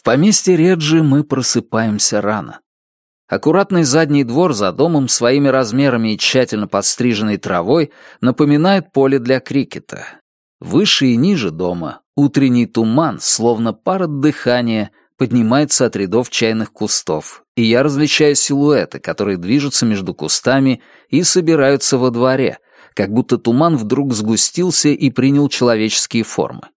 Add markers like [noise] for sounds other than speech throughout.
В поместье Реджи мы просыпаемся рано. Аккуратный задний двор за домом своими размерами и тщательно подстриженной травой напоминает поле для крикета. Выше и ниже дома утренний туман, словно пар от дыхания, поднимается от рядов чайных кустов, и я различаю силуэты, которые движутся между кустами и собираются во дворе, как будто туман вдруг сгустился и принял человеческие формы.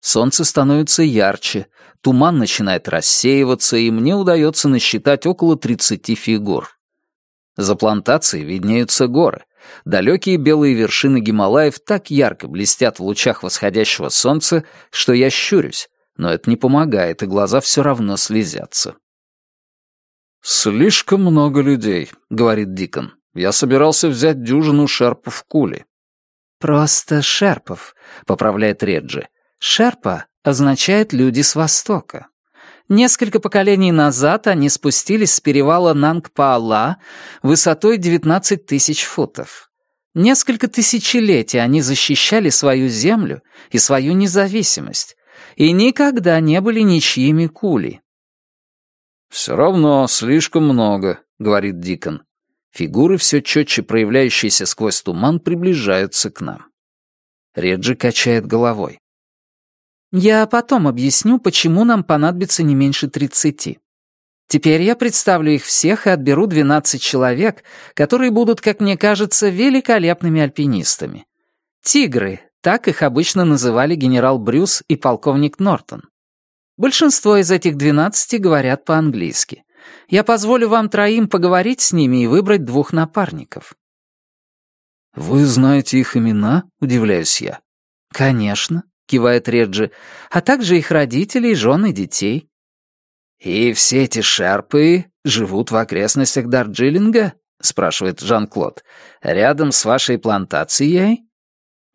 Солнце становится ярче, туман начинает рассеиваться, и мне удается насчитать около 30 фигур. За плантацией виднеются горы. Далекие белые вершины Гималаев так ярко блестят в лучах восходящего солнца, что я щурюсь, но это не помогает, и глаза все равно слезятся. «Слишком много людей», — говорит Дикон. «Я собирался взять дюжину шерпов в куле». «Просто шерпов», — поправляет Реджи. Шерпа означает «люди с Востока». Несколько поколений назад они спустились с перевала Нангпаала высотой 19 тысяч футов. Несколько тысячелетий они защищали свою землю и свою независимость, и никогда не были ничьими кули. «Все равно слишком много», — говорит Дикон. Фигуры, все четче проявляющиеся сквозь туман, приближаются к нам. Реджи качает головой. Я потом объясню, почему нам понадобится не меньше тридцати. Теперь я представлю их всех и отберу двенадцать человек, которые будут, как мне кажется, великолепными альпинистами. Тигры, так их обычно называли генерал Брюс и полковник Нортон. Большинство из этих двенадцати говорят по-английски. Я позволю вам троим поговорить с ними и выбрать двух напарников». «Вы знаете их имена?» — удивляюсь я. «Конечно кивает Реджи, а также их родителей, жены, детей. «И все эти шерпы живут в окрестностях Дарджилинга?» — спрашивает Жан-Клод. «Рядом с вашей плантацией?»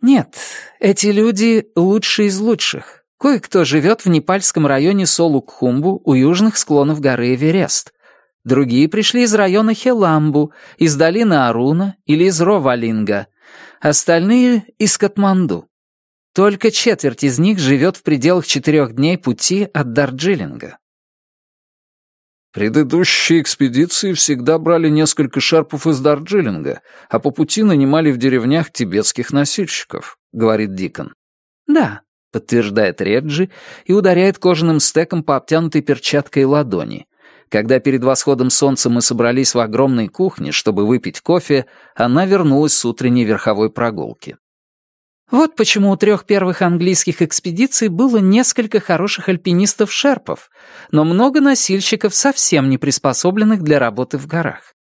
«Нет, эти люди лучшие из лучших. Кое-кто живет в непальском районе Солукхумбу у южных склонов горы Эверест. Другие пришли из района Хеламбу, из долины Аруна или из Ровалинга. Остальные — из Катманду. Только четверть из них живет в пределах четырех дней пути от Дарджилинга. Предыдущие экспедиции всегда брали несколько шарпов из Дарджилинга, а по пути нанимали в деревнях тибетских носильщиков, говорит Дикон. Да, подтверждает Реджи и ударяет кожаным стеком по обтянутой перчаткой ладони. Когда перед восходом солнца мы собрались в огромной кухне, чтобы выпить кофе, она вернулась с утренней верховой прогулки. Вот почему у трех первых английских экспедиций было несколько хороших альпинистов-шерпов, но много носильщиков, совсем не приспособленных для работы в горах.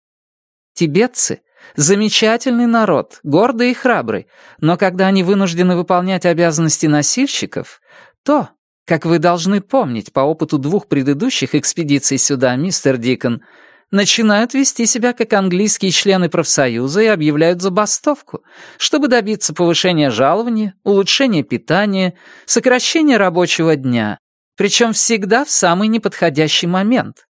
Тибетцы — замечательный народ, гордый и храбрый, но когда они вынуждены выполнять обязанности носильщиков, то, как вы должны помнить по опыту двух предыдущих экспедиций сюда, мистер Дикон, — начинают вести себя как английские члены профсоюза и объявляют забастовку, чтобы добиться повышения жалования, улучшения питания, сокращения рабочего дня, причем всегда в самый неподходящий момент.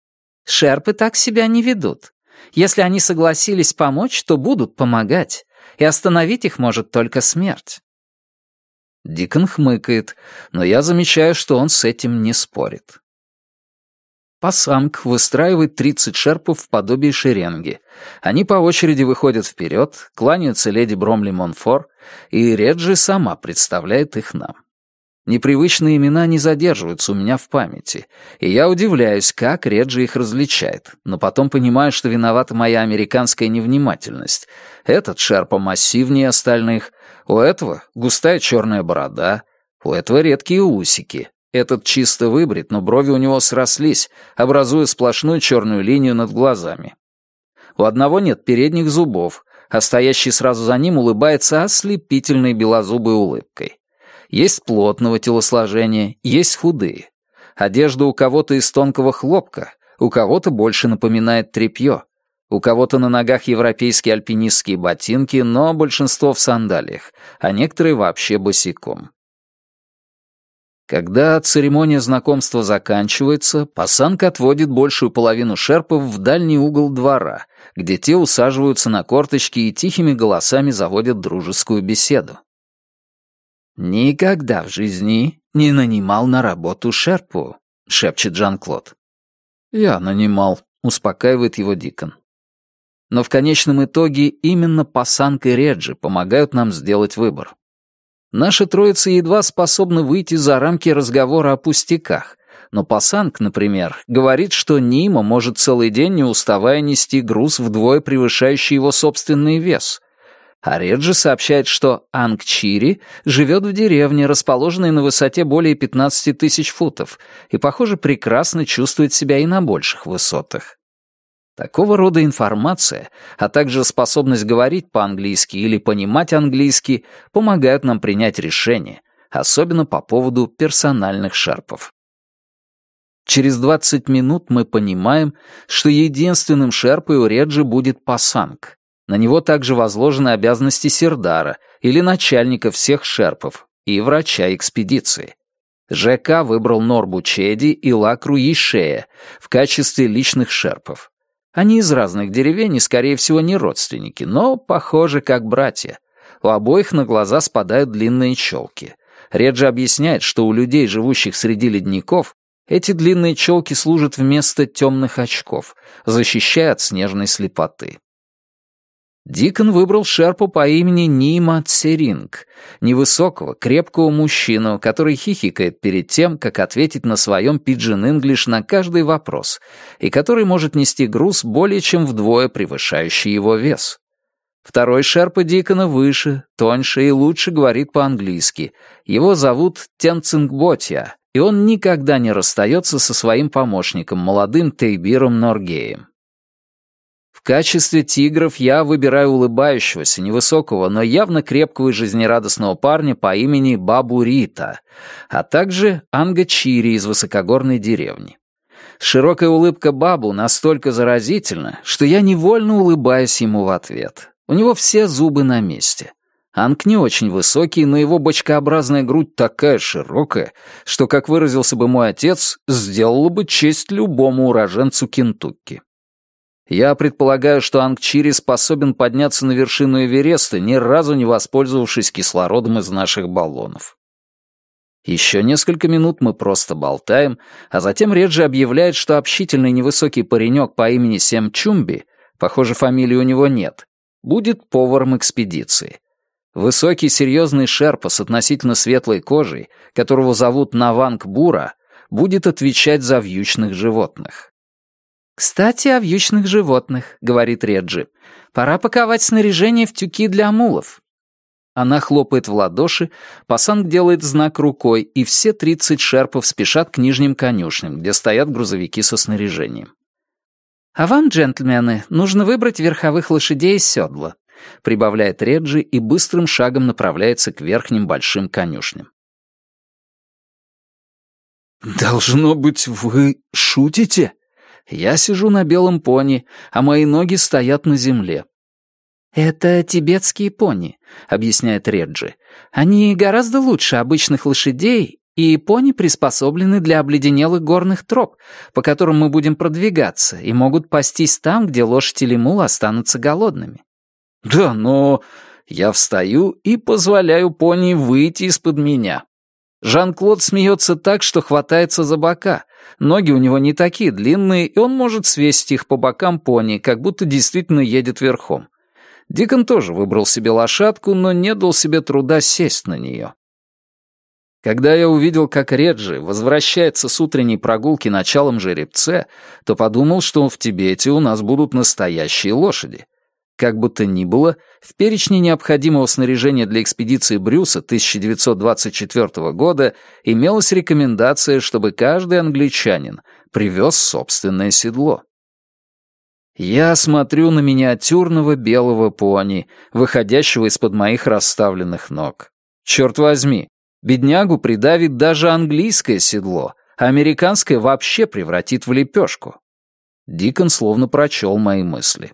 Шерпы так себя не ведут. Если они согласились помочь, то будут помогать, и остановить их может только смерть. Дикон хмыкает, но я замечаю, что он с этим не спорит. Пасанг выстраивает 30 шерпов в подобие шеренги. Они по очереди выходят вперед, кланяются леди Бромли Монфор, и Реджи сама представляет их нам. Непривычные имена не задерживаются у меня в памяти, и я удивляюсь, как Реджи их различает, но потом понимаю, что виновата моя американская невнимательность. Этот шерпа массивнее остальных, у этого густая черная борода, у этого редкие усики, этот чисто выбрит, но брови у него срослись, образуя сплошную черную линию над глазами. У одного нет передних зубов, а стоящий сразу за ним улыбается ослепительной белозубой улыбкой. Есть плотного телосложения, есть худые. Одежда у кого-то из тонкого хлопка, у кого-то больше напоминает тряпье. У кого-то на ногах европейские альпинистские ботинки, но большинство в сандалиях, а некоторые вообще босиком. Когда церемония знакомства заканчивается, пасанка отводит большую половину шерпов в дальний угол двора, где те усаживаются на корточки и тихими голосами заводят дружескую беседу. «Никогда в жизни не нанимал на работу шерпу», — шепчет Жан-Клод. «Я нанимал», — успокаивает его Дикон. Но в конечном итоге именно Пасанг и Реджи помогают нам сделать выбор. Наша троица едва способна выйти за рамки разговора о пустяках, но Пасанг, например, говорит, что Нима может целый день не уставая нести груз вдвое превышающий его собственный вес. А Реджи сообщает, что Ангчири живет в деревне, расположенной на высоте более 15 тысяч футов, и, похоже, прекрасно чувствует себя и на больших высотах. Такого рода информация, а также способность говорить по-английски или понимать английский, помогают нам принять решение, особенно по поводу персональных шерпов. Через 20 минут мы понимаем, что единственным шерпой у Реджи будет пасанг. На него также возложены обязанности сердара или начальника всех шерпов и врача экспедиции. ЖК выбрал Норбу Чеди и Лакру Ешея в качестве личных шерпов. Они из разных деревень и, скорее всего, не родственники, но похожи как братья. У обоих на глаза спадают длинные челки. Реджи объясняет, что у людей, живущих среди ледников, эти длинные челки служат вместо темных очков, защищая от снежной слепоты. Дикон выбрал шерпу по имени Нима Церинг, невысокого, крепкого мужчину, который хихикает перед тем, как ответить на своем пиджин-инглиш на каждый вопрос, и который может нести груз более чем вдвое превышающий его вес. Второй шерпа Дикона выше, тоньше и лучше говорит по-английски. Его зовут Тенцингботья, и он никогда не расстается со своим помощником, молодым Тейбиром Норгеем. Качестве тигров я выбираю улыбающегося, невысокого, но явно крепкого и жизнерадостного парня по имени Бабу Рита, а также Анга Чири из высокогорной деревни. Широкая улыбка Бабу настолько заразительна, что я невольно улыбаюсь ему в ответ. У него все зубы на месте. Анг не очень высокий, но его бочкообразная грудь такая широкая, что, как выразился бы мой отец, сделала бы честь любому уроженцу Кентукки. Я предполагаю, что Ангчири способен подняться на вершину Эвереста, ни разу не воспользовавшись кислородом из наших баллонов. Еще несколько минут мы просто болтаем, а затем Реджи объявляет, что общительный невысокий паренек по имени Сем Чумби, похоже, фамилии у него нет, будет поваром экспедиции. Высокий серьезный шерпа с относительно светлой кожей, которого зовут Наванг Бура, будет отвечать за вьючных животных. «Кстати, о вьючных животных», — говорит Реджи. «Пора паковать снаряжение в тюки для мулов». Она хлопает в ладоши, пасанг делает знак рукой, и все тридцать шерпов спешат к нижним конюшням, где стоят грузовики со снаряжением. «А вам, джентльмены, нужно выбрать верховых лошадей из седла», прибавляет Реджи и быстрым шагом направляется к верхним большим конюшням. «Должно быть, вы шутите?» Я сижу на белом пони, а мои ноги стоят на земле. «Это тибетские пони», — объясняет Реджи. «Они гораздо лучше обычных лошадей, и пони приспособлены для обледенелых горных троп, по которым мы будем продвигаться, и могут пастись там, где лошадь или мул останутся голодными». «Да, но...» Я встаю и позволяю пони выйти из-под меня. Жан-Клод смеется так, что хватается за бока. Ноги у него не такие длинные, и он может свесить их по бокам пони, как будто действительно едет верхом. Дикон тоже выбрал себе лошадку, но не дал себе труда сесть на нее. Когда я увидел, как Реджи возвращается с утренней прогулки началом жеребце, то подумал, что в Тибете у нас будут настоящие лошади. Как бы то ни было, в перечне необходимого снаряжения для экспедиции Брюса 1924 года имелась рекомендация, чтобы каждый англичанин привез собственное седло. Я смотрю на миниатюрного белого пони, выходящего из-под моих расставленных ног. Черт возьми, беднягу придавит даже английское седло, а американское вообще превратит в лепешку. Дикон словно прочел мои мысли.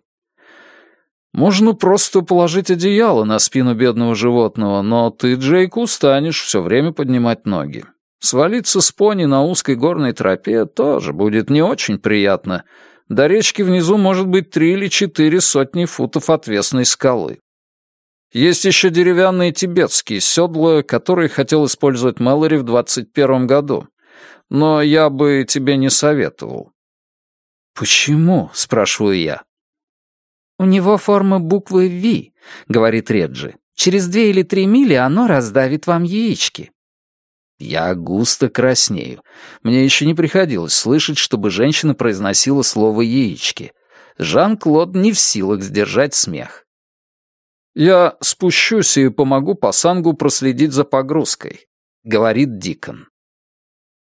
Можно просто положить одеяло на спину бедного животного, но ты, Джейк, устанешь все время поднимать ноги. Свалиться с пони на узкой горной тропе тоже будет не очень приятно. До речки внизу может быть три или четыре сотни футов отвесной скалы. Есть еще деревянные тибетские седла, которые хотел использовать Мэлори в 21 году. но я бы тебе не советовал». «Почему?» — спрашиваю я. «У него форма буквы «Ви», — говорит Реджи. «Через две или три мили оно раздавит вам яички». Я густо краснею. Мне еще не приходилось слышать, чтобы женщина произносила слово «яички». Жан-Клод не в силах сдержать смех. «Я спущусь и помогу Пасангу проследить за погрузкой», — говорит Дикон.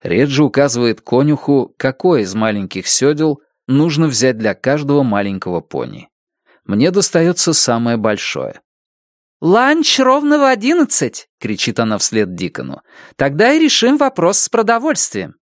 Реджи указывает конюху, какой из маленьких сёдел нужно взять для каждого маленького пони. Мне достается самое большое. «Ланч ровно в одиннадцать!» — кричит она вслед Дикону. «Тогда и решим вопрос с продовольствием».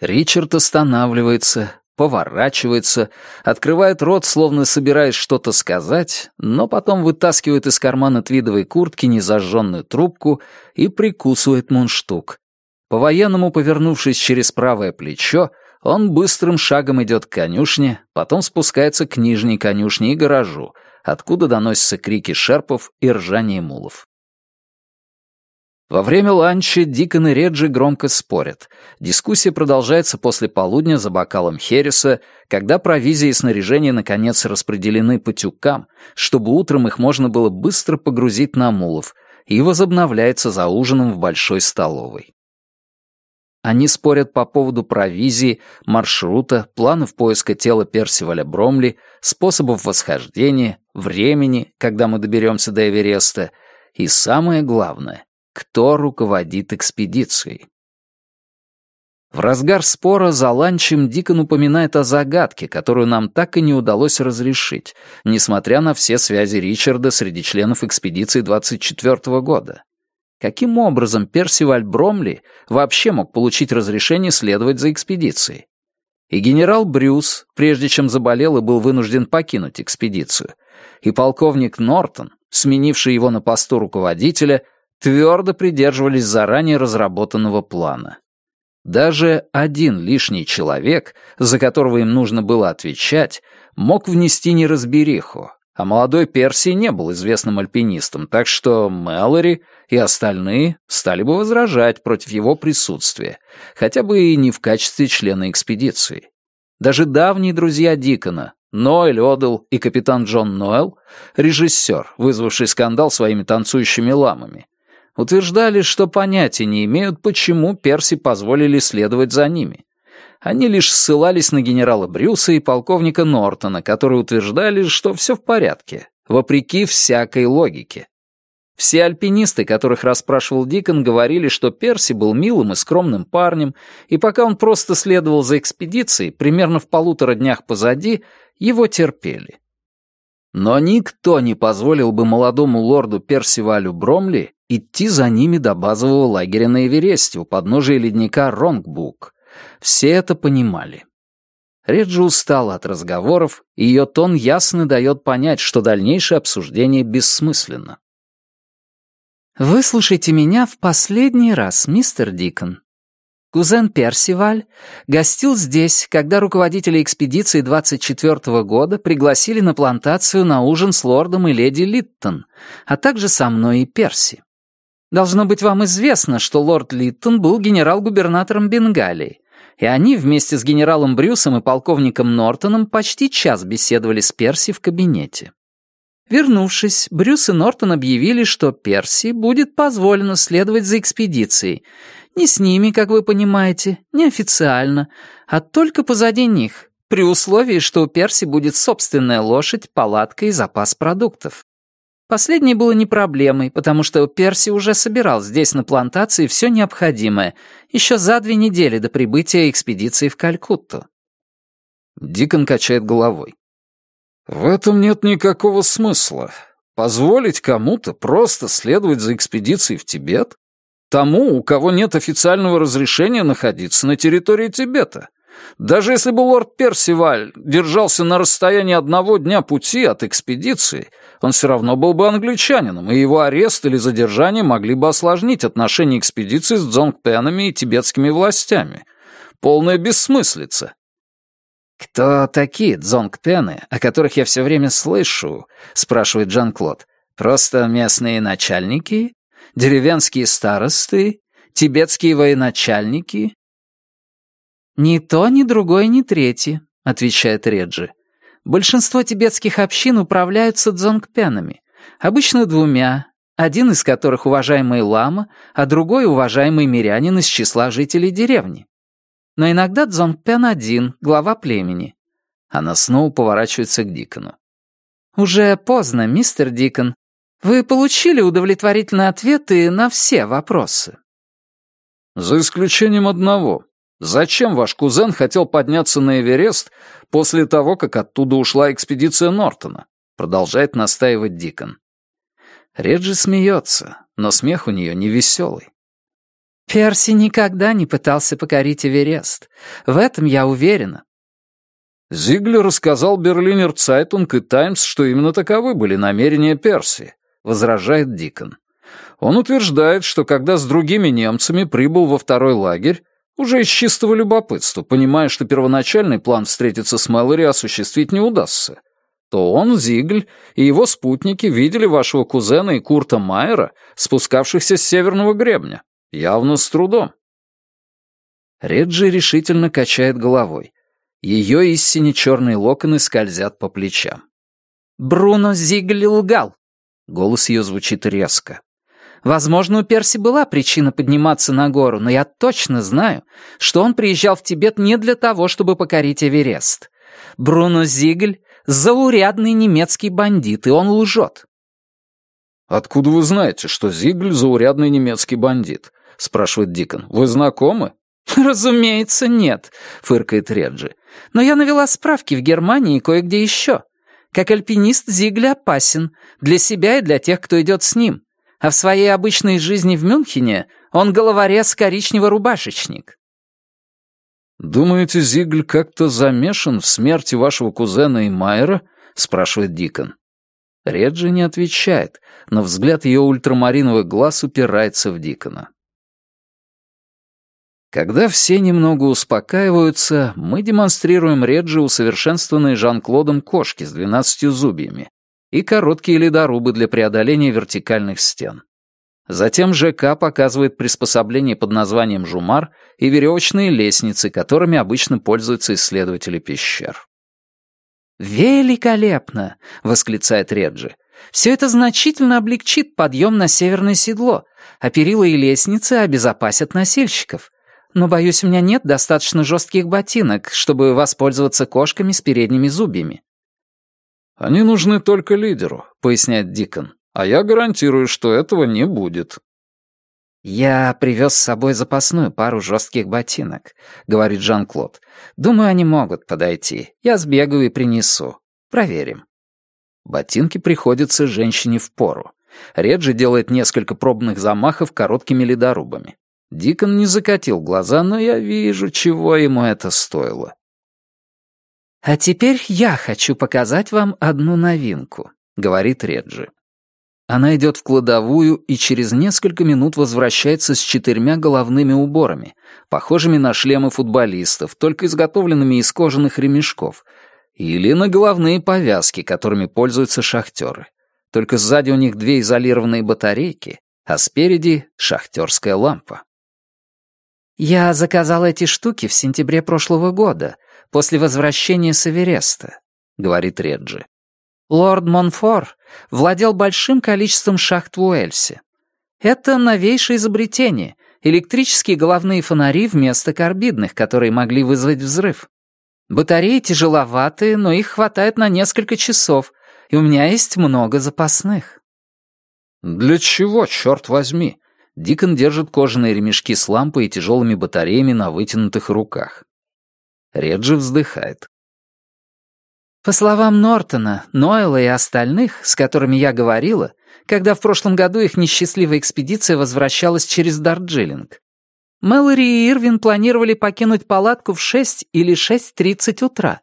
Ричард останавливается, поворачивается, открывает рот, словно собираясь что-то сказать, но потом вытаскивает из кармана твидовой куртки незажженную трубку и прикусывает мундштук. По-военному повернувшись через правое плечо, он быстрым шагом идет к конюшне, потом спускается к нижней конюшне и гаражу — откуда доносятся крики шерпов и ржание мулов. Во время ланча Дикон и Реджи громко спорят. Дискуссия продолжается после полудня за бокалом Хереса, когда провизия и снаряжение наконец распределены по тюкам, чтобы утром их можно было быстро погрузить на мулов, и возобновляется за ужином в большой столовой. Они спорят по поводу провизии, маршрута, планов поиска тела Персиваля Бромли, способов восхождения, времени, когда мы доберемся до Эвереста, и самое главное, кто руководит экспедицией. В разгар спора за ланчем Дикон упоминает о загадке, которую нам так и не удалось разрешить, несмотря на все связи Ричарда среди членов экспедиции 24 -го года. Каким образом Персиваль Бромли вообще мог получить разрешение следовать за экспедицией? И генерал Брюс, прежде чем заболел и был вынужден покинуть экспедицию, и полковник Нортон, сменивший его на посту руководителя, твердо придерживались заранее разработанного плана. Даже один лишний человек, за которого им нужно было отвечать, мог внести неразбериху, а молодой Перси не был известным альпинистом, так что Мэлори и остальные стали бы возражать против его присутствия, хотя бы и не в качестве члена экспедиции. Даже давние друзья Дикона, Ноэль Одел и капитан Джон Ноэл, режиссер, вызвавший скандал своими танцующими ламами, утверждали, что понятия не имеют, почему Перси позволили следовать за ними. Они лишь ссылались на генерала Брюса и полковника Нортона, которые утверждали, что все в порядке, вопреки всякой логике. Все альпинисты, которых расспрашивал Дикон, говорили, что Перси был милым и скромным парнем, и пока он просто следовал за экспедицией, примерно в полутора днях позади, его терпели. Но никто не позволил бы молодому лорду Персивалю Бромли идти за ними до базового лагеря на Эвересте у подножия ледника Ронгбук, все это понимали. Реджи устала от разговоров, и ее тон ясно дает понять, что дальнейшее обсуждение бессмысленно. «Выслушайте меня в последний раз, мистер Дикон. Кузен Персиваль гостил здесь, когда руководители экспедиции 24-го года пригласили на плантацию на ужин с лордом и леди Литтон, а также со мной и Перси. Должно быть вам известно, что лорд Литтон был генерал-губернатором Бенгалии, и они вместе с генералом Брюсом и полковником Нортоном почти час беседовали с Перси в кабинете. Вернувшись, Брюс и Нортон объявили, что Перси будет позволено следовать за экспедицией. Не с ними, как вы понимаете, не официально, а только позади них, при условии, что у Перси будет собственная лошадь, палатка и запас продуктов. Последнее было не проблемой, потому что Перси уже собирал здесь на плантации все необходимое, еще за две недели до прибытия экспедиции в Калькутту. Дикон качает головой. В этом нет никакого смысла. Позволить кому-то просто следовать за экспедицией в Тибет? Тому, у кого нет официального разрешения находиться на территории Тибета. Даже если бы лорд Персиваль держался на расстоянии одного дня пути от экспедиции, он все равно был бы англичанином, и его арест или задержание могли бы осложнить отношения экспедиции с дзонгпенами и тибетскими властями. Полная бессмыслица. «Кто такие дзонгпены, о которых я все время слышу?» — спрашивает Жан-Клод. «Просто местные начальники? Деревенские старосты? Тибетские военачальники? «Ни то, ни другое, ни третье», — отвечает Реджи. «Большинство тибетских общин управляются дзонгпянами, обычно двумя, один из которых уважаемый лама, а другой уважаемый мирянин из числа жителей деревни. Но иногда дзонгпян один, глава племени». Она снова поворачивается к Дикону. «Уже поздно, мистер Дикон. Вы получили удовлетворительные ответы на все вопросы». «За исключением одного», Зачем ваш кузен хотел подняться на Эверест после того, как оттуда ушла экспедиция Нортона? Продолжает настаивать Дикон. Реджи смеется, но смех у нее не веселый. Перси никогда не пытался покорить Эверест. В этом я уверена. Зиглер рассказал Берлинер Цайтунг и Таймс, что именно таковы были намерения Перси, возражает Дикон. Он утверждает, что когда с другими немцами прибыл во второй лагерь, уже из чистого любопытства, понимая, что первоначальный план встретиться с Мэлори осуществить не удастся, то он, Зигль и его спутники видели вашего кузена и Курта Майера, спускавшихся с северного гребня, явно с трудом. Реджи решительно качает головой. Ее истине черные локоны скользят по плечам. «Бруно Зигль лгал!» Голос ее звучит резко. Возможно, у Перси была причина подниматься на гору, но я точно знаю, что он приезжал в Тибет не для того, чтобы покорить Эверест. Бруно Зигль — заурядный немецкий бандит, и он лжет. «Откуда вы знаете, что Зигль — заурядный немецкий бандит?» — спрашивает Дикон. «Вы знакомы?» [laughs] «Разумеется, нет», — фыркает Реджи. «Но я навела справки в Германии и кое-где еще. Как альпинист Зигль опасен для себя и для тех, кто идет с ним а в своей обычной жизни в Мюнхене он головорез-коричнево-рубашечник. «Думаете, Зигль как-то замешан в смерти вашего кузена и Майера?» — спрашивает Дикон. Реджи не отвечает, но взгляд ее ультрамариновых глаз упирается в Дикона. Когда все немного успокаиваются, мы демонстрируем Реджи усовершенствованные Жан-Клодом кошки с двенадцатью зубьями, и короткие ледорубы для преодоления вертикальных стен. Затем ЖК показывает приспособление под названием «Жумар» и веревочные лестницы, которыми обычно пользуются исследователи пещер. «Великолепно!» — восклицает Реджи. «Все это значительно облегчит подъем на северное седло, а перила и лестницы обезопасят носильщиков. Но, боюсь, у меня нет достаточно жестких ботинок, чтобы воспользоваться кошками с передними зубьями. «Они нужны только лидеру», — поясняет Дикон. «А я гарантирую, что этого не будет». «Я привез с собой запасную пару жестких ботинок», — говорит Жан-Клод. «Думаю, они могут подойти. Я сбегаю и принесу. Проверим». Ботинки приходятся женщине в пору. Реджи делает несколько пробных замахов короткими ледорубами. Дикон не закатил глаза, но я вижу, чего ему это стоило. «А теперь я хочу показать вам одну новинку», — говорит Реджи. Она идет в кладовую и через несколько минут возвращается с четырьмя головными уборами, похожими на шлемы футболистов, только изготовленными из кожаных ремешков, или на головные повязки, которыми пользуются шахтеры. Только сзади у них две изолированные батарейки, а спереди — шахтерская лампа. «Я заказал эти штуки в сентябре прошлого года», после возвращения с Эвереста», — говорит Реджи. «Лорд Монфор владел большим количеством шахт в Уэльсе. Это новейшее изобретение — электрические головные фонари вместо карбидных, которые могли вызвать взрыв. Батареи тяжеловатые, но их хватает на несколько часов, и у меня есть много запасных». «Для чего, черт возьми?» Дикон держит кожаные ремешки с лампой и тяжелыми батареями на вытянутых руках. Реджи вздыхает. По словам Нортона, Нойла и остальных, с которыми я говорила, когда в прошлом году их несчастливая экспедиция возвращалась через Дарджилинг, Мэлори и Ирвин планировали покинуть палатку в 6 или 6.30 утра,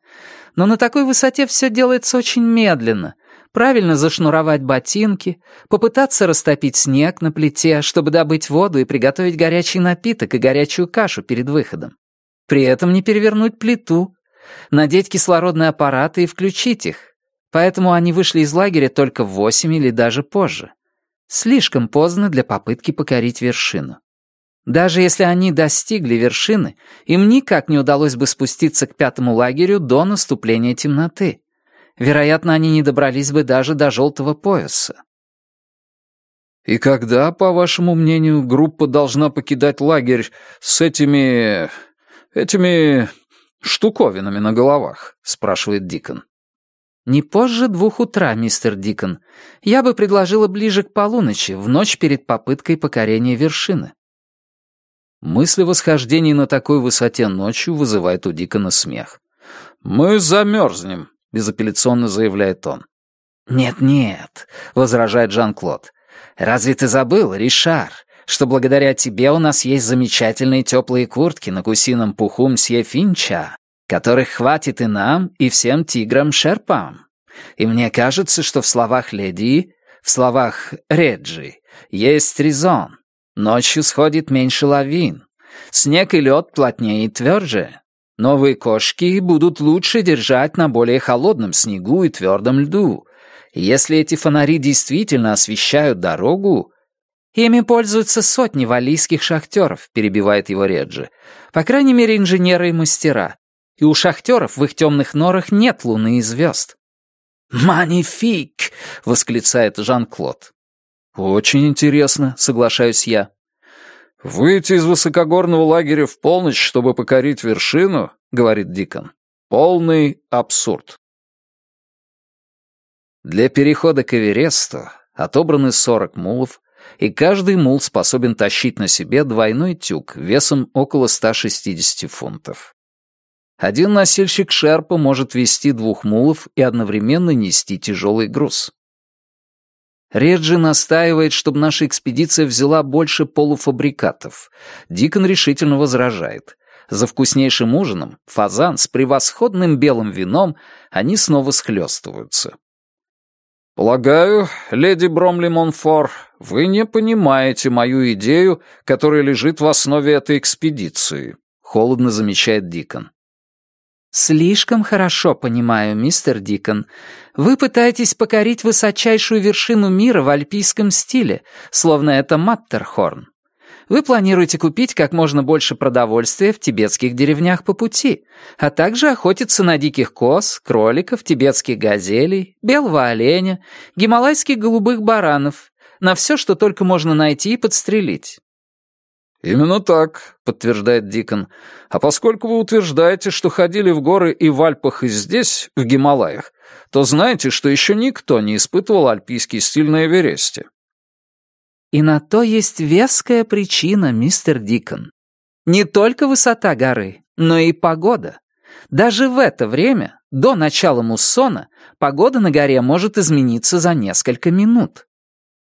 но на такой высоте все делается очень медленно. Правильно зашнуровать ботинки, попытаться растопить снег на плите, чтобы добыть воду и приготовить горячий напиток и горячую кашу перед выходом. При этом не перевернуть плиту, надеть кислородные аппараты и включить их. Поэтому они вышли из лагеря только в восемь или даже позже. Слишком поздно для попытки покорить вершину. Даже если они достигли вершины, им никак не удалось бы спуститься к пятому лагерю до наступления темноты. Вероятно, они не добрались бы даже до желтого пояса. «И когда, по вашему мнению, группа должна покидать лагерь с этими... этими штуковинами на головах?» — спрашивает Дикон. «Не позже двух утра, мистер Дикон. Я бы предложила ближе к полуночи, в ночь перед попыткой покорения вершины». Мысль о восхождении на такой высоте ночью вызывает у Дикона смех. «Мы замерзнем», — безапелляционно заявляет он. «Нет-нет», — возражает Жан-Клод. «Разве ты забыл, Ришар, что благодаря тебе у нас есть замечательные теплые куртки на гусином пуху мсье Финча, которых хватит и нам, и всем тиграм-шерпам? И мне кажется, что в словах леди, в словах Реджи, есть резон. Ночью сходит меньше лавин. Снег и лед плотнее и тверже. Новые кошки будут лучше держать на более холодном снегу и твердом льду. Если эти фонари действительно освещают дорогу... Ими пользуются сотни валийских шахтеров, перебивает его Реджи. По крайней мере, инженеры и мастера. И у шахтеров в их темных норах нет луны и звезд. «Манифик!» — восклицает Жан-Клод. «Очень интересно», — соглашаюсь я. «Выйти из высокогорного лагеря в полночь, чтобы покорить вершину», — говорит Дикон. «Полный абсурд». Для перехода к Эвересту отобраны 40 мулов, и каждый мул способен тащить на себе двойной тюк весом около 160 фунтов. Один носильщик шерпа может вести двух мулов и одновременно нести тяжелый груз. Реджи настаивает, чтобы наша экспедиция взяла больше полуфабрикатов. Дикон решительно возражает. За вкуснейшим ужином, фазан с превосходным белым вином, они снова схлестываются. «Полагаю, леди Бромли Монфор, вы не понимаете мою идею, которая лежит в основе этой экспедиции», — холодно замечает Дикон. «Слишком хорошо понимаю, мистер Дикон. Вы пытаетесь покорить высочайшую вершину мира в альпийском стиле, словно это Маттерхорн. Вы планируете купить как можно больше продовольствия в тибетских деревнях по пути, а также охотиться на диких коз, кроликов, тибетских газелей, белого оленя, гималайских голубых баранов, на все, что только можно найти и подстрелить. «Именно так», — подтверждает Дикон. «А поскольку вы утверждаете, что ходили в горы и в Альпах, и здесь, в Гималаях, то знаете, что еще никто не испытывал альпийский стиль на Эвересте». И на то есть веская причина, мистер Дикон. Не только высота горы, но и погода. Даже в это время, до начала муссона, погода на горе может измениться за несколько минут.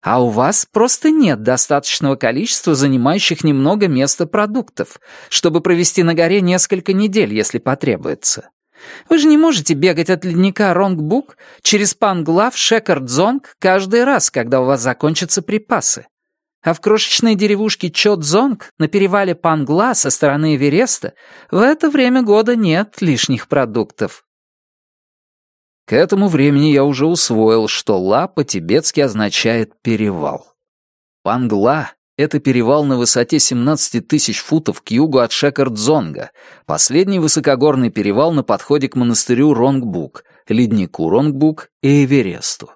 А у вас просто нет достаточного количества занимающих немного места продуктов, чтобы провести на горе несколько недель, если потребуется. Вы же не можете бегать от ледника Ронгбук через Панглав Шекардзонг каждый раз, когда у вас закончатся припасы. А в крошечной деревушке Чодзонг на перевале Пангла со стороны Эвереста в это время года нет лишних продуктов. К этому времени я уже усвоил, что «ла» по-тибетски означает «перевал». Пангла — это перевал на высоте 17 тысяч футов к югу от Шекардзонга, последний высокогорный перевал на подходе к монастырю Ронгбук, леднику Ронгбук и Эвересту.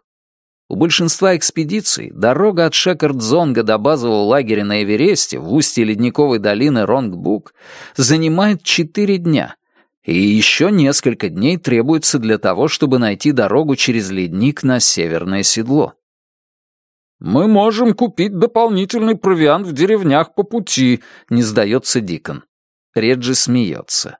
У большинства экспедиций дорога от Шекардзонга до базового лагеря на Эвересте в устье ледниковой долины Ронгбук занимает 4 дня — и еще несколько дней требуется для того, чтобы найти дорогу через ледник на северное седло. «Мы можем купить дополнительный провиант в деревнях по пути», — не сдается Дикон. Реджи смеется.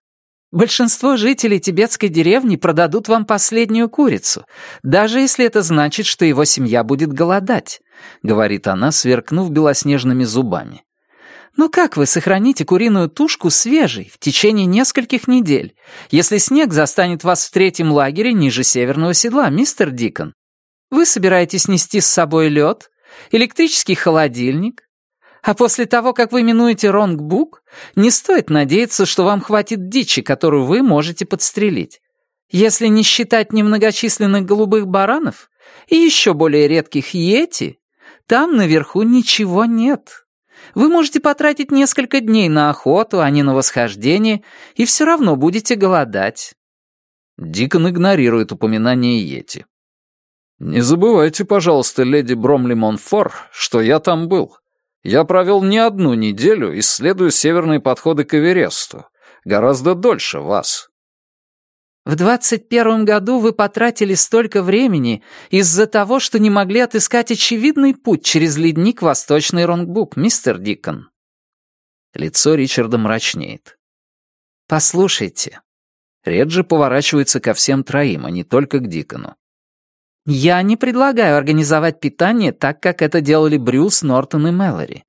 «Большинство жителей тибетской деревни продадут вам последнюю курицу, даже если это значит, что его семья будет голодать», — говорит она, сверкнув белоснежными зубами. Но как вы сохраните куриную тушку свежей в течение нескольких недель, если снег застанет вас в третьем лагере ниже северного седла, мистер Дикон? Вы собираетесь нести с собой лед, электрический холодильник? А после того, как вы минуете Ронгбук, не стоит надеяться, что вам хватит дичи, которую вы можете подстрелить. Если не считать немногочисленных голубых баранов и еще более редких йети, там наверху ничего нет. Вы можете потратить несколько дней на охоту, а не на восхождение, и все равно будете голодать». Дикон игнорирует упоминание Йети. «Не забывайте, пожалуйста, леди Бромли Монфор, что я там был. Я провел не одну неделю, исследуя северные подходы к Эвересту. Гораздо дольше вас. В двадцать первом году вы потратили столько времени из-за того, что не могли отыскать очевидный путь через ледник Восточный Ронгбук, мистер Дикон. Лицо Ричарда мрачнеет. Послушайте. Реджи поворачивается ко всем троим, а не только к Дикону. Я не предлагаю организовать питание так, как это делали Брюс, Нортон и Мэлори.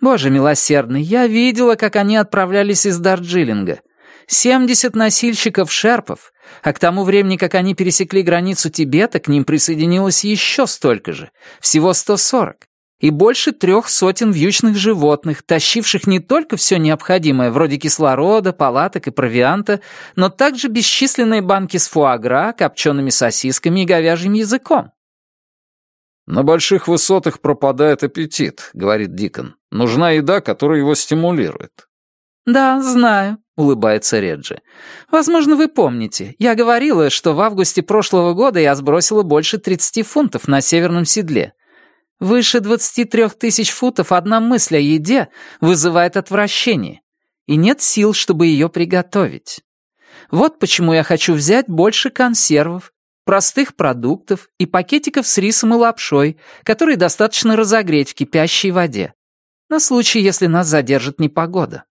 Боже милосердный, я видела, как они отправлялись из Дарджилинга — 70 носильщиков-шерпов, а к тому времени, как они пересекли границу Тибета, к ним присоединилось еще столько же, всего 140, и больше трех сотен вьючных животных, тащивших не только все необходимое, вроде кислорода, палаток и провианта, но также бесчисленные банки с фуагра, копчеными сосисками и говяжьим языком. «На больших высотах пропадает аппетит», — говорит Дикон. «Нужна еда, которая его стимулирует». «Да, знаю», — улыбается Реджи. «Возможно, вы помните. Я говорила, что в августе прошлого года я сбросила больше 30 фунтов на северном седле. Выше 23 тысяч футов одна мысль о еде вызывает отвращение, и нет сил, чтобы ее приготовить. Вот почему я хочу взять больше консервов, простых продуктов и пакетиков с рисом и лапшой, которые достаточно разогреть в кипящей воде, на случай, если нас задержит непогода.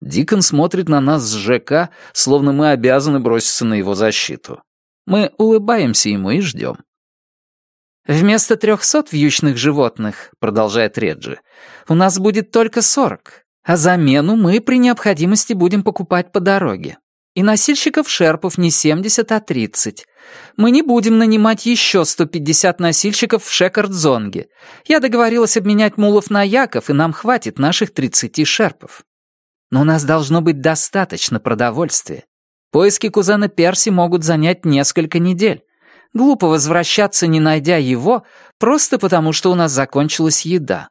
Дикон смотрит на нас с ЖК, словно мы обязаны броситься на его защиту. Мы улыбаемся ему и ждем. «Вместо трехсот вьючных животных, — продолжает Реджи, — у нас будет только сорок, а замену мы при необходимости будем покупать по дороге. И носильщиков шерпов не семьдесят, а тридцать. Мы не будем нанимать еще сто пятьдесят носильщиков в Шекардзонге. Я договорилась обменять мулов на яков, и нам хватит наших тридцати шерпов. Но у нас должно быть достаточно продовольствия. Поиски кузена Перси могут занять несколько недель. Глупо возвращаться, не найдя его, просто потому, что у нас закончилась еда.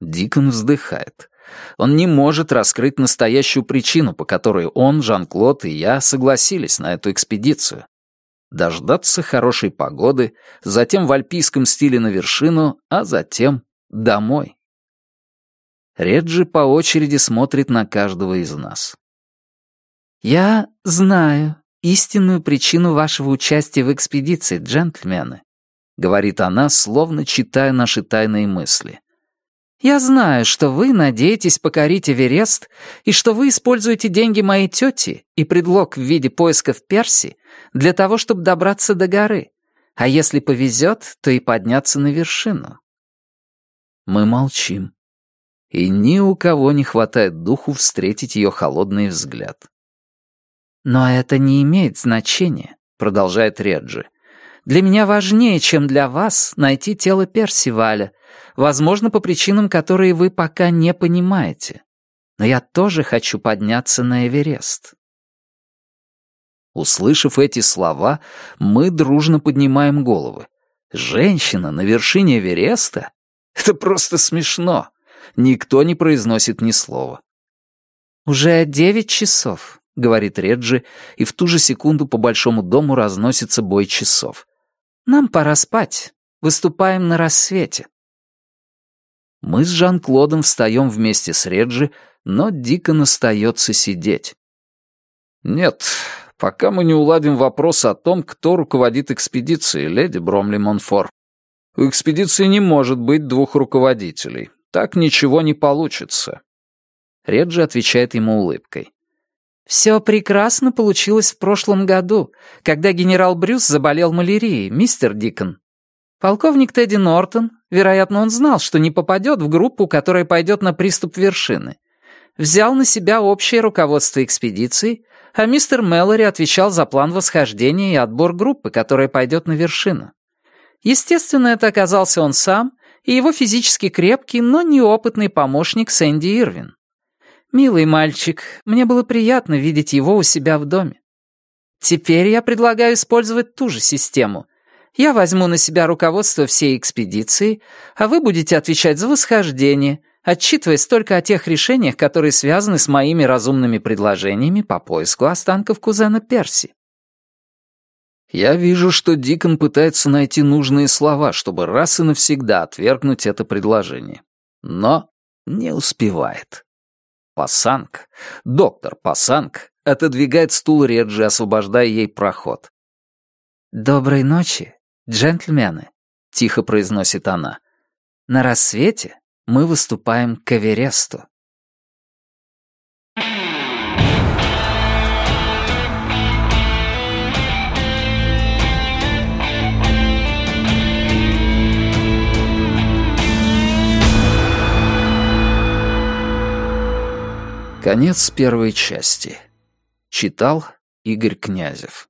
Дикон вздыхает. Он не может раскрыть настоящую причину, по которой он, Жан-Клод и я согласились на эту экспедицию. Дождаться хорошей погоды, затем в альпийском стиле на вершину, а затем домой. Реджи по очереди смотрит на каждого из нас. «Я знаю истинную причину вашего участия в экспедиции, джентльмены», говорит она, словно читая наши тайные мысли. «Я знаю, что вы надеетесь покорить Эверест и что вы используете деньги моей тети и предлог в виде поисков Перси для того, чтобы добраться до горы, а если повезет, то и подняться на вершину». Мы молчим и ни у кого не хватает духу встретить ее холодный взгляд. «Но это не имеет значения», — продолжает Реджи. «Для меня важнее, чем для вас, найти тело Персиваля, возможно, по причинам, которые вы пока не понимаете. Но я тоже хочу подняться на Эверест». Услышав эти слова, мы дружно поднимаем головы. Женщина на вершине Эвереста? Это просто смешно. Никто не произносит ни слова. «Уже девять часов», — говорит Реджи, и в ту же секунду по большому дому разносится бой часов. «Нам пора спать. Выступаем на рассвете». Мы с Жан-Клодом встаем вместе с Реджи, но Дикон остается сидеть. «Нет, пока мы не уладим вопрос о том, кто руководит экспедицией, леди Бромли Монфор. У экспедиции не может быть двух руководителей. Так ничего не получится». Реджи отвечает ему улыбкой. «Все прекрасно получилось в прошлом году, когда генерал Брюс заболел малярией, мистер Дикон. Полковник Тедди Нортон, вероятно, он знал, что не попадет в группу, которая пойдет на приступ вершины. Взял на себя общее руководство экспедиции, а мистер Мэллори отвечал за план восхождения и отбор группы, которая пойдет на вершину. Естественно, это оказался он сам, и его физически крепкий, но неопытный помощник Сэнди Ирвин. Милый мальчик, мне было приятно видеть его у себя в доме. Теперь я предлагаю использовать ту же систему. Я возьму на себя руководство всей экспедиции, а вы будете отвечать за восхождение, отчитываясь только о тех решениях, которые связаны с моими разумными предложениями по поиску останков кузена Перси. Я вижу, что Дикон пытается найти нужные слова, чтобы раз и навсегда отвергнуть это предложение. Но не успевает. Пасанг, доктор Пасанг, отодвигает стул Реджи, освобождая ей проход. «Доброй ночи, джентльмены», — тихо произносит она. «На рассвете мы выступаем к Эвересту». Конец первой части. Читал Игорь Князев